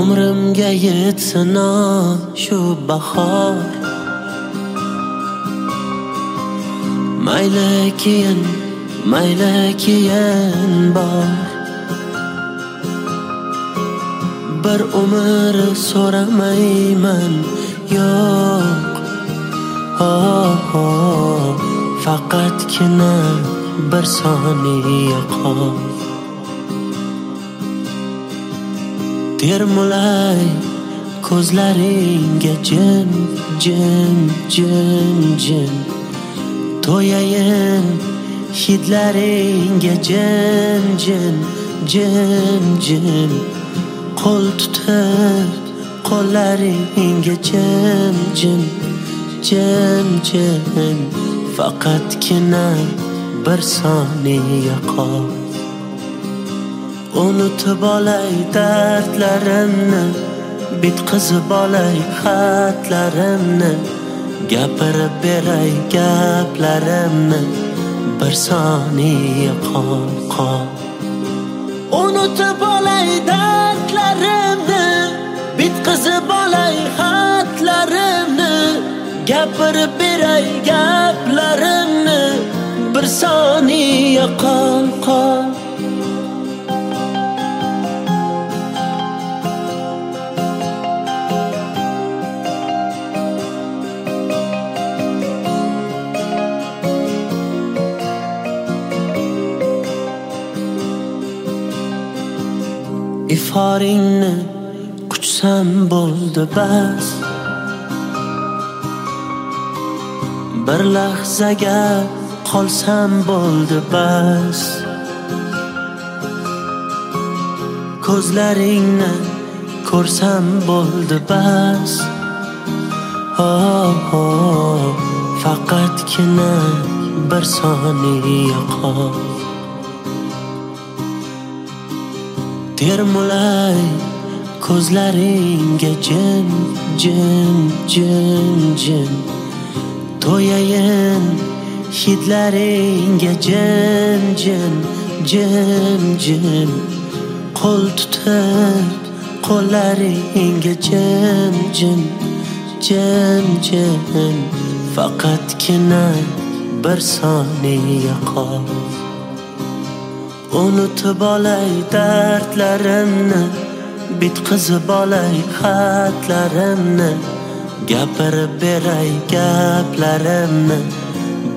umrimga yetsin shu bahor. Mayli keyin mayli keyin bor. Bir umr so'ramayman yo'q. Oh, oh, faqatgina bir soniya qol. Termulay ko'zlaringga jim jim jim jim. To'yayin hidlaringga jim jim jim jim. Qo'l tutib qo'llaringga jim jim jim jim. Faqatgina bir soniya qol. Unutib olay dardlarimni bitqizib olay xatlarimni gapirib beray gaplarimni bir soniya qol qol unutib olay dardlarimni bitqizib olay xatlarimni gapirib beray gaplarimni iforingni quchsam bo'ldi bas. Bir lahzaga qolsam bo'ldi bas. Ko'zlaringni ko'rsam bo'ldi bas. Oh, oh faqatgina bir soniya qol. Termulay ko'zlaringga jim jim jim jim to'yayin hidlaringga jim jim jim jim qo'l tutib qo'llaringga jim jim jim jim faqatgina bir soniya qol. Unutib olay dardlarimni bitqizib olay xatlarimni gapirib beray gaplarimni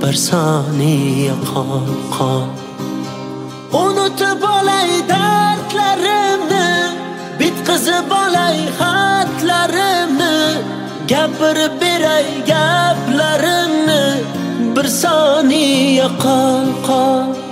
bir soniya qol qol unutib olay dardlarimni bitqizib olay xatlarimni gapirib beray gaplarimni bir soniya qol qol